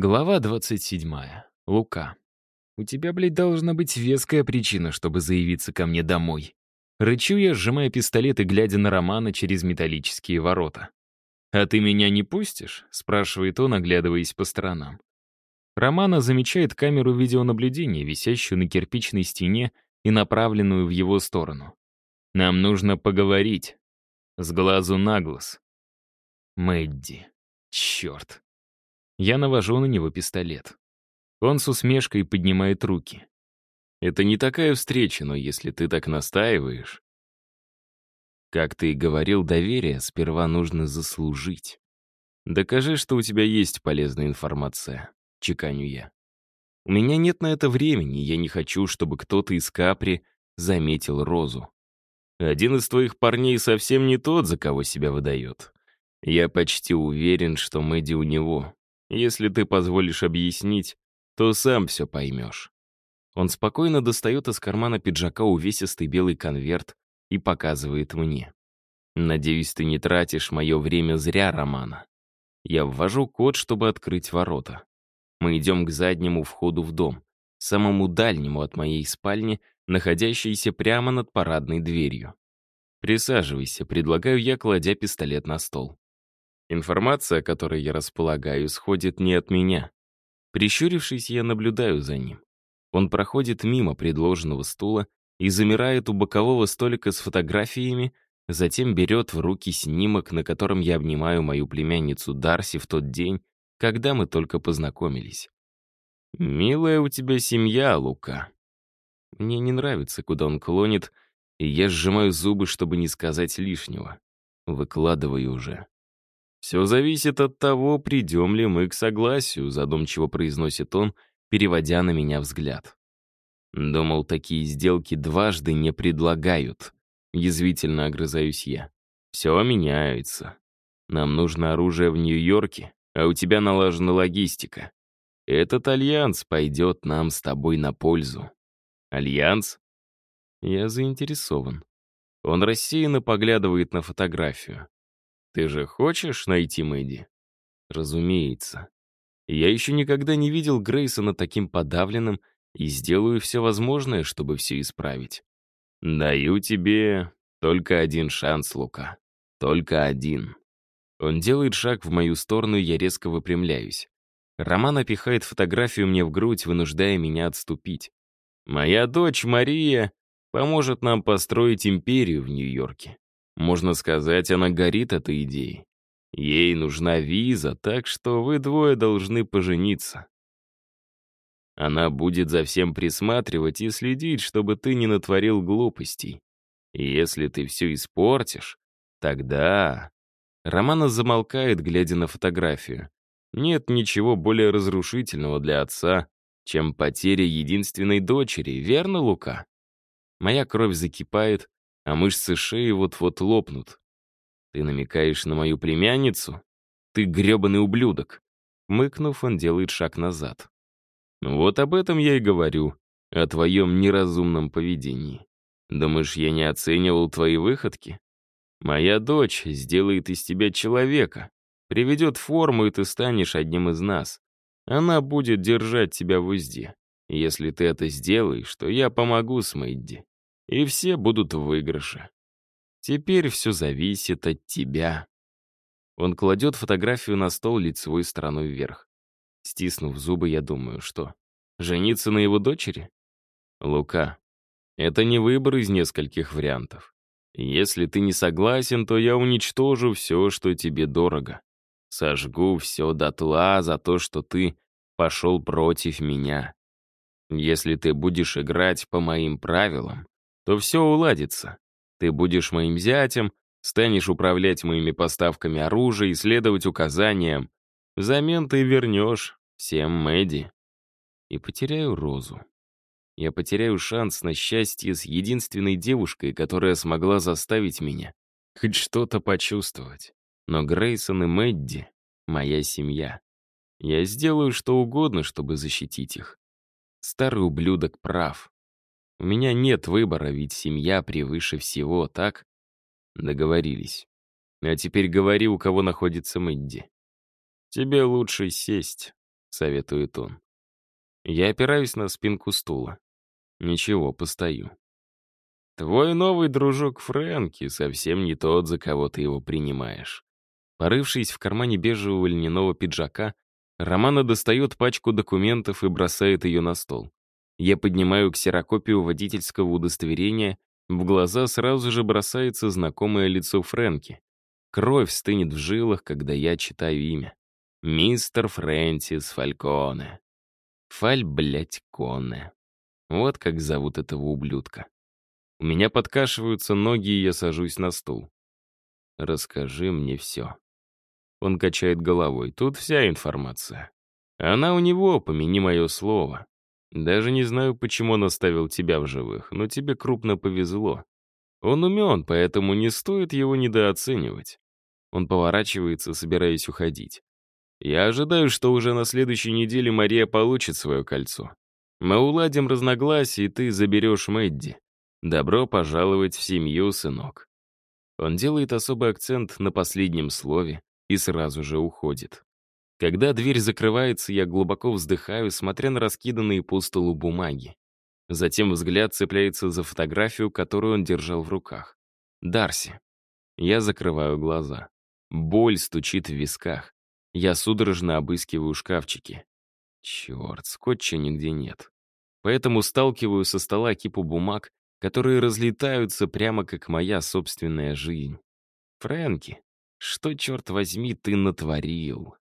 Глава 27. Лука. «У тебя, блядь, должна быть веская причина, чтобы заявиться ко мне домой». Рычу я, сжимая пистолет и глядя на Романа через металлические ворота. «А ты меня не пустишь?» — спрашивает он, оглядываясь по сторонам. Романа замечает камеру видеонаблюдения, висящую на кирпичной стене и направленную в его сторону. «Нам нужно поговорить. С глазу на глаз». Мэдди. Черт. Я навожу на него пистолет. Он с усмешкой поднимает руки. «Это не такая встреча, но если ты так настаиваешь...» Как ты и говорил, доверие сперва нужно заслужить. Докажи, что у тебя есть полезная информация, чеканю я. У меня нет на это времени, я не хочу, чтобы кто-то из Капри заметил Розу. Один из твоих парней совсем не тот, за кого себя выдает. Я почти уверен, что Мэдди у него. Если ты позволишь объяснить, то сам все поймешь». Он спокойно достает из кармана пиджака увесистый белый конверт и показывает мне. «Надеюсь, ты не тратишь мое время зря, Романа. Я ввожу код, чтобы открыть ворота. Мы идем к заднему входу в дом, самому дальнему от моей спальни, находящейся прямо над парадной дверью. «Присаживайся», — предлагаю я, кладя пистолет на стол. Информация, которой я располагаю, исходит не от меня. Прищурившись, я наблюдаю за ним. Он проходит мимо предложенного стула и замирает у бокового столика с фотографиями, затем берет в руки снимок, на котором я обнимаю мою племянницу Дарси в тот день, когда мы только познакомились. «Милая у тебя семья, Лука». Мне не нравится, куда он клонит, и я сжимаю зубы, чтобы не сказать лишнего. Выкладываю уже. «Все зависит от того, придем ли мы к согласию», задумчиво произносит он, переводя на меня взгляд. Думал, такие сделки дважды не предлагают. Язвительно огрызаюсь я. Все меняется. Нам нужно оружие в Нью-Йорке, а у тебя налажена логистика. Этот альянс пойдет нам с тобой на пользу. Альянс? Я заинтересован. Он рассеянно поглядывает на фотографию. Ты же хочешь найти Мэдди? Разумеется. Я еще никогда не видел Грейсона таким подавленным и сделаю все возможное, чтобы все исправить. Даю тебе только один шанс, Лука. Только один. Он делает шаг в мою сторону, и я резко выпрямляюсь. Роман опихает фотографию мне в грудь, вынуждая меня отступить. Моя дочь Мария поможет нам построить империю в Нью-Йорке. Можно сказать, она горит этой идеей. Ей нужна виза, так что вы двое должны пожениться. Она будет за всем присматривать и следить, чтобы ты не натворил глупостей. И если ты все испортишь, тогда... Романа замолкает, глядя на фотографию. Нет ничего более разрушительного для отца, чем потеря единственной дочери, верно, Лука? Моя кровь закипает, а мышцы шеи вот-вот лопнут. Ты намекаешь на мою племянницу? Ты грёбаный ублюдок. Мыкнув, он делает шаг назад. Вот об этом я и говорю, о твоем неразумном поведении. Думаешь, я не оценивал твои выходки? Моя дочь сделает из тебя человека, приведет форму, и ты станешь одним из нас. Она будет держать тебя в узде. Если ты это сделаешь, то я помогу с Мэдди и все будут в выигрыше. Теперь все зависит от тебя. Он кладет фотографию на стол лицевой стороной вверх. Стиснув зубы, я думаю, что? Жениться на его дочери? Лука, это не выбор из нескольких вариантов. Если ты не согласен, то я уничтожу все, что тебе дорого. Сожгу все дотла за то, что ты пошел против меня. Если ты будешь играть по моим правилам, то все уладится. Ты будешь моим зятем, станешь управлять моими поставками оружия и следовать указаниям. Взамен ты вернешь всем Мэдди. И потеряю Розу. Я потеряю шанс на счастье с единственной девушкой, которая смогла заставить меня хоть что-то почувствовать. Но Грейсон и Мэдди — моя семья. Я сделаю что угодно, чтобы защитить их. Старый ублюдок прав. У меня нет выбора, ведь семья превыше всего, так? Договорились. А теперь говори, у кого находится Мэдди. Тебе лучше сесть. советует он. Я опираюсь на спинку стула. Ничего, постою. Твой новый дружок Фрэнки совсем не тот, за кого ты его принимаешь. Порывшись в кармане бежевого льняного пиджака, Романа достает пачку документов и бросает ее на стол. Я поднимаю ксерокопию водительского удостоверения, в глаза сразу же бросается знакомое лицо Фрэнки. Кровь стынет в жилах, когда я читаю имя. Мистер Фрэнсис Фальконе. Фаль, блядь, Коне. Вот как зовут этого ублюдка. У меня подкашиваются ноги, и я сажусь на стул. Расскажи мне все. Он качает головой. Тут вся информация. Она у него, помяни мое слово. Даже не знаю, почему он оставил тебя в живых, но тебе крупно повезло. Он умен, поэтому не стоит его недооценивать. Он поворачивается, собираясь уходить. Я ожидаю, что уже на следующей неделе Мария получит свое кольцо. Мы уладим разногласия, и ты заберешь Мэдди. Добро пожаловать в семью, сынок. Он делает особый акцент на последнем слове и сразу же уходит. Когда дверь закрывается, я глубоко вздыхаю, смотря на раскиданные по столу бумаги. Затем взгляд цепляется за фотографию, которую он держал в руках. Дарси. Я закрываю глаза. Боль стучит в висках. Я судорожно обыскиваю шкафчики. Черт, скотча нигде нет. Поэтому сталкиваю со стола кипу бумаг которые разлетаются прямо как моя собственная жизнь. Фрэнки, что, черт возьми, ты натворил?